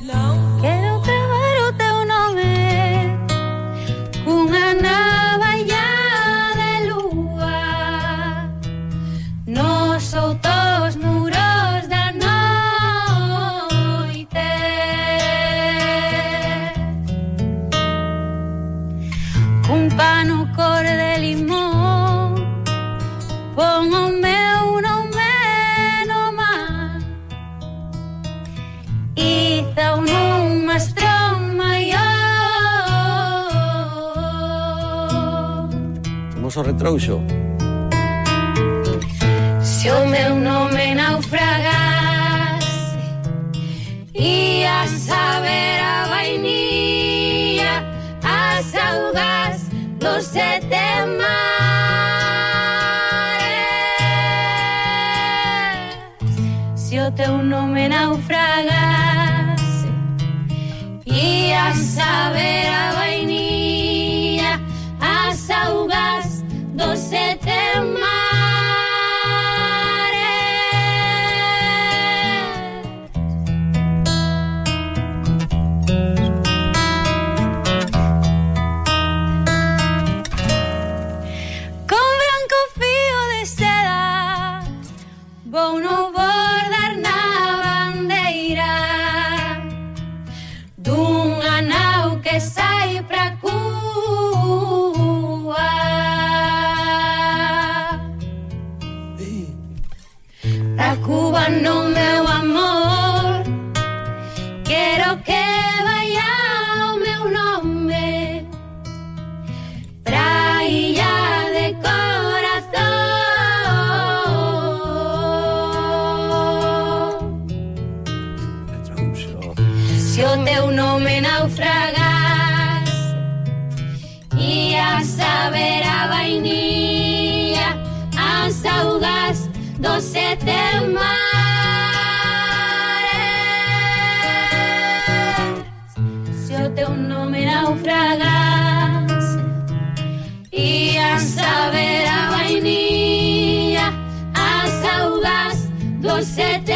Love. nuestro mayor. ao retrouxo. Se o meu nome naufragase E saber a vainilla As augas do sete mares Se o teu nome naufragase y a saber a vainilla, a saugas, doce Tua no meu amor. Quero que vaya o meu nome Praia de corazón. Se o teu nome naufragas Ia saber a vainilla As augas do setembro você tem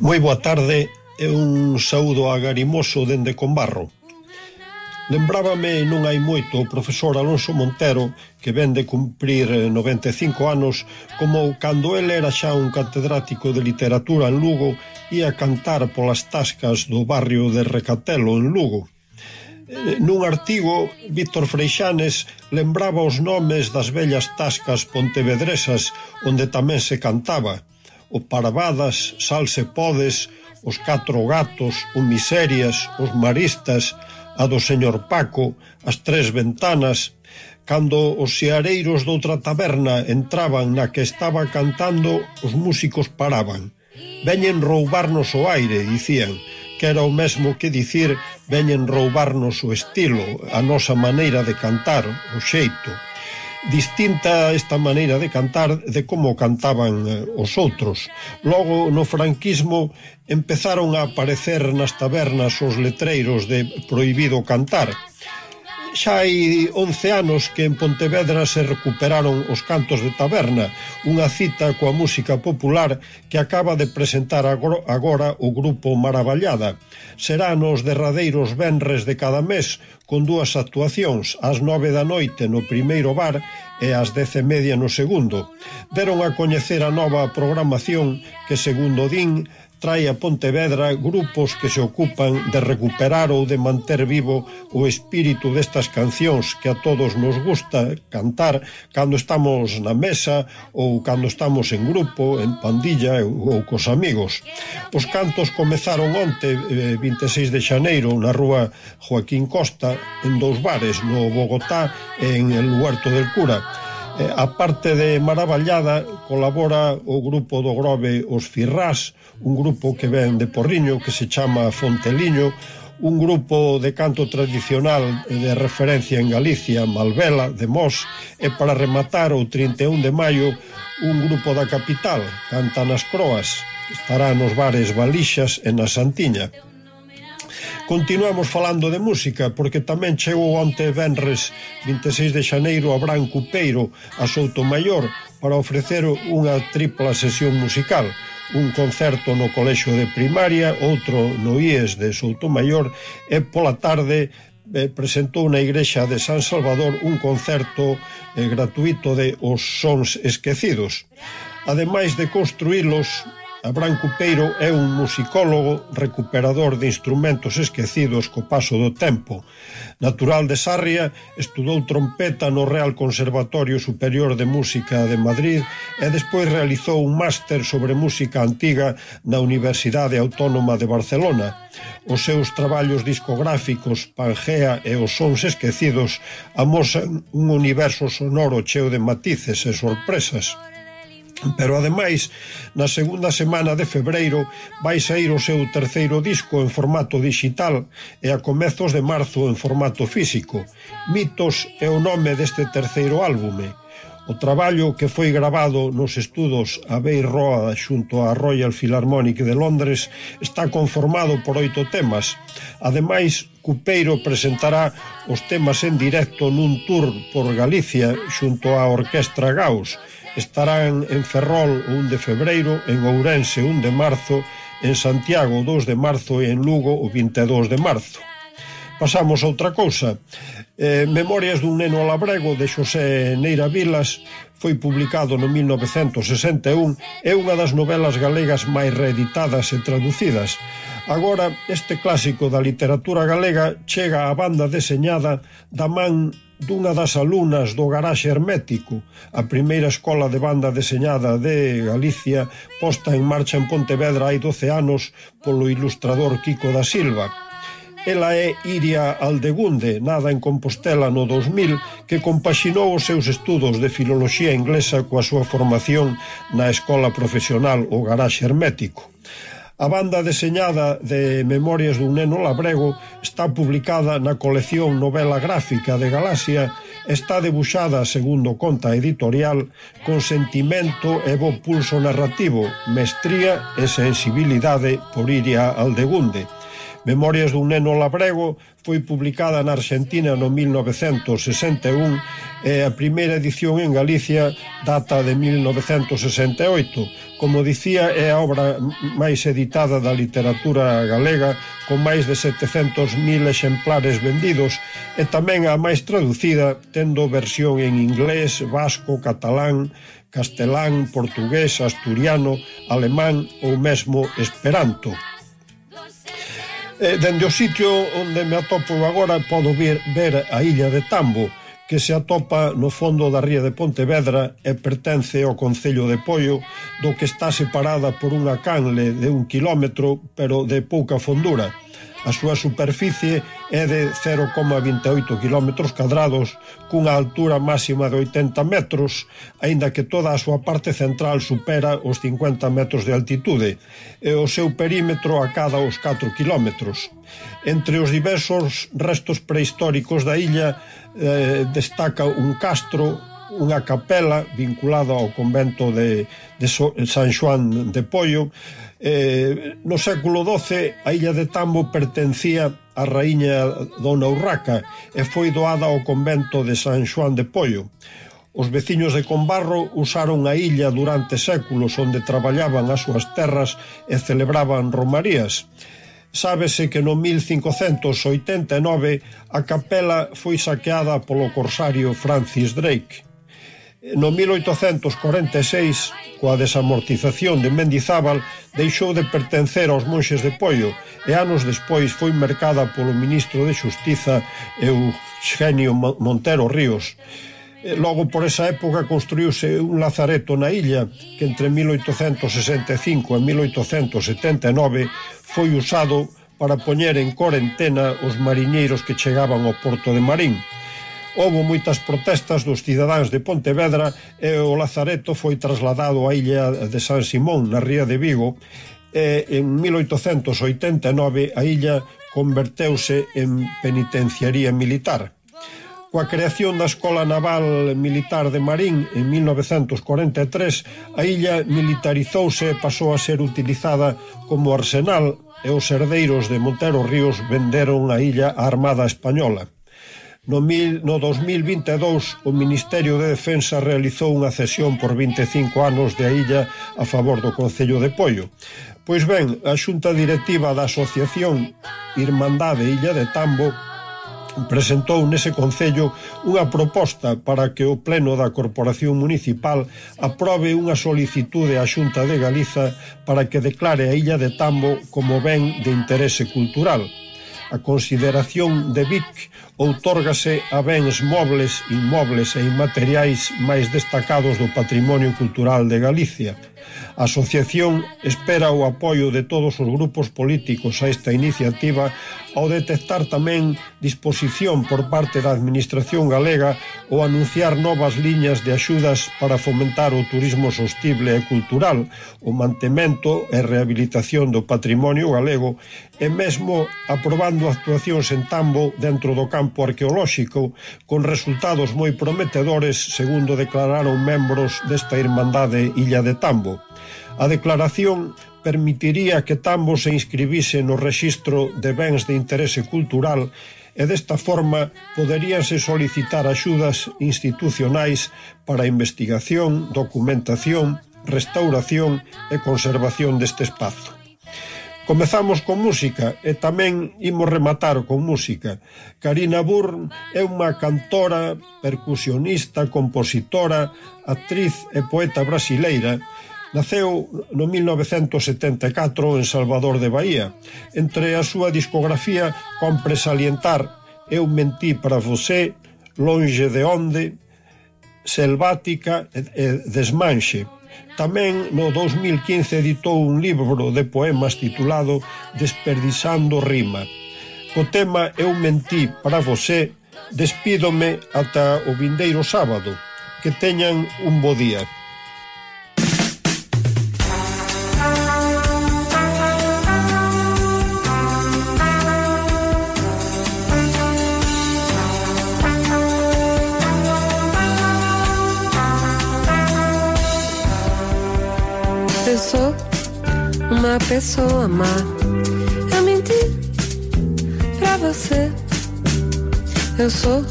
Moi boa tarde e un saúdo agarimoso dende Combarro. Lembrábame non hai moito o profesor Alonso Montero que ven de cumprir eh, 95 anos como cando el era xa un catedrático de literatura en Lugo e a cantar polas tascas do barrio de Recatelo en Lugo. Eh, nun artigo, Víctor Freixanes lembraba os nomes das bellas tascas pontevedresas onde tamén se cantaba o Parvadas, Salse Podes, os Catro Gatos, o Miserias, os Maristas, a do señor Paco, as tres ventanas, cando os seareiros doutra taberna entraban na que estaba cantando, os músicos paraban. Veñen roubarnos o aire, dicían, que era o mesmo que dicir veñen roubarnos o estilo, a nosa maneira de cantar, o xeito distinta esta maneira de cantar de como cantaban eh, os outros. Logo, no franquismo, empezaron a aparecer nas tabernas os letreiros de prohibido cantar. Xa hai 11 anos que en Pontevedra se recuperaron os cantos de taberna, unha cita coa música popular que acaba de presentar agora o grupo Maravallada. Será nos derradeiros venres de cada mes, con dúas actuacións, ás nove da noite no primeiro bar e ás dez e media no segundo. Deron a coñecer a nova programación que, segundo din, trae a Pontevedra grupos que se ocupan de recuperar ou de manter vivo o espírito destas cancións que a todos nos gusta cantar cando estamos na mesa ou cando estamos en grupo, en pandilla ou cos amigos. Os cantos comezaron onte, eh, 26 de xaneiro, na rúa Joaquín Costa, en dous bares, no Bogotá e en el Huerto del Cura Eh, a parte de Maravallada colabora o grupo do Grove Os Firrás, un grupo que ven de Porriño que se chama Fonteliño, un grupo de canto tradicional de referencia en Galicia, Malvela, de Mos, e para rematar o 31 de maio un grupo da capital, Canta nas Croas, que estará nos bares Balixas e na Santiña. Continuamos falando de música porque tamén chegou onte Benres 26 de xaneiro a Branco Peiro a Souto Maior para ofrecer unha tripla sesión musical un concerto no colexo de primaria, outro no IES de Soutomaior e pola tarde eh, presentou na igrexa de San Salvador un concerto eh, gratuito de Os Sons Esquecidos. Ademais de construílos, Abrán Cupeiro é un musicólogo recuperador de instrumentos esquecidos co paso do tempo. Natural de Sarria, estudou trompeta no Real Conservatorio Superior de Música de Madrid e despois realizou un máster sobre música antiga na Universidade Autónoma de Barcelona. Os seus traballos discográficos Pangea e os sons esquecidos amosan un universo sonoro cheo de matices e sorpresas. Pero ademais, na segunda semana de febreiro vai sair o seu terceiro disco en formato digital e a comezos de marzo en formato físico. Mitos é o nome deste terceiro álbume. O traballo que foi gravado nos estudos a Bay Roa xunto á Royal Philharmonic de Londres está conformado por oito temas. Ademais, Cupeiro presentará os temas en directo nun tour por Galicia xunto á Orquestra Gauss, Estarán en Ferrol o 1 de febreiro, en Ourense o 1 de marzo, en Santiago o 2 de marzo e en Lugo o 22 de marzo. Pasamos a outra cousa. Eh, Memorias dun neno labrego de Xosé Neira Vilas foi publicado no 1961 é unha das novelas galegas máis reeditadas e traducidas. Agora, este clásico da literatura galega chega á banda deseñada da man dunha das alumnas do Garaxe Hermético, a primeira escola de banda deseñada de Galicia posta en marcha en Pontevedra hai 12 anos polo ilustrador Kiko da Silva. Ela é Iria Aldegunde, nada en Compostela no 2000, que compaxinou os seus estudos de filoloxía inglesa coa súa formación na Escola Profesional o Garaxe Hermético. A banda deseñada de Memorias dun neno labrego está publicada na colección Novela Gráfica de Galaxia, está debuxada, segundo conta editorial, con sentimento e bo pulso narrativo, mestría e sensibilidade por Iria Aldegunde. Memorias dun neno labrego foi publicada na Argentina no 1961 e a primeira edición en Galicia data de 1968. Como dicía, é a obra máis editada da literatura galega con máis de 700.000 exemplares vendidos e tamén a máis traducida tendo versión en inglés, vasco, catalán, castelán, portugués, asturiano, alemán ou mesmo esperanto. Eh, dende o sitio onde me atopo agora podo ver, ver a illa de Tambo, que se atopa no fondo da ría de Pontevedra e pertence ao Concello de Poio, do que está separada por unha canle de un kilómetro, pero de pouca fondura. A súa superficie é de 0,28 km cadrados cunha altura máxima de 80 metros, aínda que toda a súa parte central supera os 50 metros de altitude e o seu perímetro acada os 4 km. Entre os diversos restos prehistóricos da illa eh, destaca un castro unha capela vinculada ao convento de, de so, San Xoán de Pollo. Eh, no século XII, a illa de Tambo pertencía á raíña Dona Urraca e foi doada ao convento de San Xoán de Pollo. Os veciños de Combarro usaron a illa durante séculos onde traballaban as súas terras e celebraban romarías. Sábese que no 1589 a capela foi saqueada polo corsario Francis Drake. No 1846, coa desamortización de Mendizábal, deixou de pertencer aos monxes de Pollo e anos despois foi mercada polo ministro de Xustiza Eugenio Montero Ríos. Eh, logo por esa época construíuse un lazareto na illa que entre 1865 e 1879 foi usado para poñer en corentena os mariñeiros que chegaban ao porto de Marín. Houve moitas protestas dos cidadáns de Pontevedra e o Lazareto foi trasladado á illa de San Simón, na ría de Vigo, e en 1889 a illa converteuse en penitenciaría militar. Coa creación da Escola Naval Militar de Marín en 1943, a illa militarizouse e pasou a ser utilizada como arsenal e os herdeiros de Montero Ríos venderon a illa á Armada Española. No, mil, no 2022, o Ministerio de Defensa realizou unha cesión por 25 anos de illa a favor do Concello de Poio. Pois ben, a xunta directiva da Asociación Irmandade Illa de Tambo presentou nese Concello unha proposta para que o Pleno da Corporación Municipal aprobe unha solicitude á Xunta de Galiza para que declare a Illa de Tambo como ben de interese cultural. A consideración de Vic outórgase a bens mobles, inmobles e inmateriais máis destacados do patrimonio cultural de Galicia. A asociación espera o apoio de todos os grupos políticos a esta iniciativa ao detectar tamén disposición por parte da Administración galega ou anunciar novas liñas de axudas para fomentar o turismo sostible e cultural, o mantemento e rehabilitación do patrimonio galego e mesmo aprobando actuacións en tambo dentro do campo campo arqueolóxico con resultados moi prometedores segundo declararon membros desta Irmandade Illa de Tambo. A declaración permitiría que Tambo se inscribise no rexistro de bens de interese cultural e desta forma poderíanse solicitar axudas institucionais para investigación, documentación, restauración e conservación deste espazo. Comezamos con música e tamén imos rematar con música. Karina Burr é unha cantora, percusionista, compositora, actriz e poeta brasileira Naceu no 1974 en Salvador de Bahía. Entre a súa discografía compre salientar Eu mentí para você, Longe de onde, Selvática e Desmanche. Tamén no 2015 editou un libro de poemas titulado Desperdizando rima. Co tema Eu mentí para você, despídome ata o vindeiro sábado. Que teñan un bo día. Uma pessoa má. Eu menti pra você. Eu sou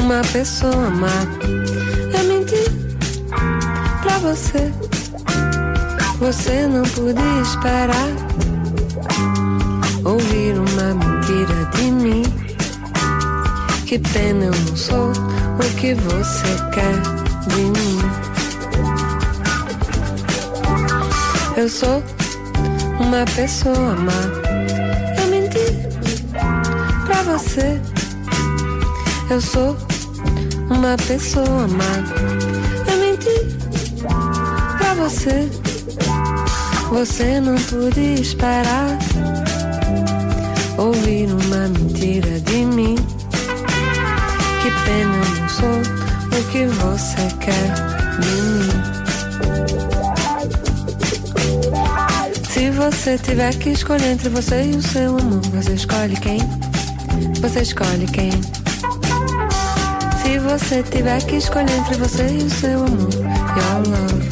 uma pessoa má. Eu menti pra você. Você não podia esperar ouvir uma mentira de mim. Que pena eu não sou o que você quer de mim. Eu sou uma pessoa má. Eu menti pra você. Eu sou uma pessoa má. Eu menti pra você. Você não pude esperar ouvir uma mentira de mim. Que pena eu não sou o que você quer de mim. Você tiver que escolher entre você e o seu amor, você escolhe quem? Você escolhe quem? Se você tiver que escolher entre você e o seu amor, your love,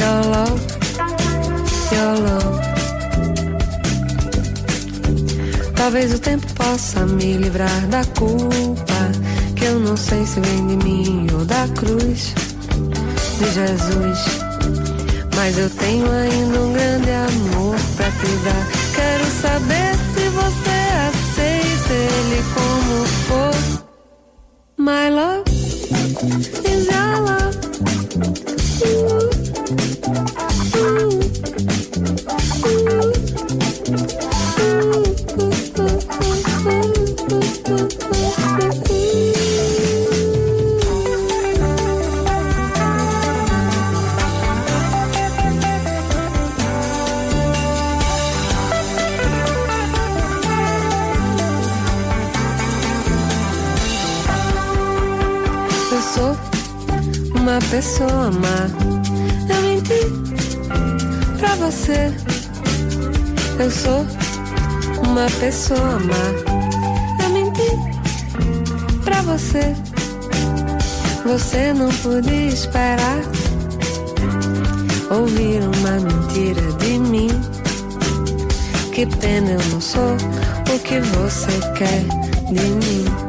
your love, your love. Talvez o tempo possa me livrar da culpa que eu não sei se vem de mim ou da cruz de Jesus. Mas eu tenho ainda um grande amor pra te dar. Quero saber se você aceita ele como for. My love. Pessoa má. Eu menti pra você. Eu sou uma pessoa amar. Eu menti pra você. Você não podia esperar ouvir uma mentira de mim. Que pena eu não sou o que você quer de mim.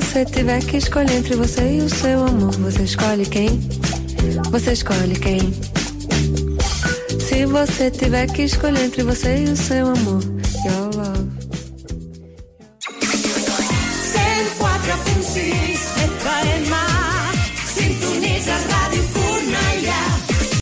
Você tiver que escolher entre você e o seu amor, você escolhe quem? Você escolhe quem? Se você tiver que escolher entre você e o seu amor, your love.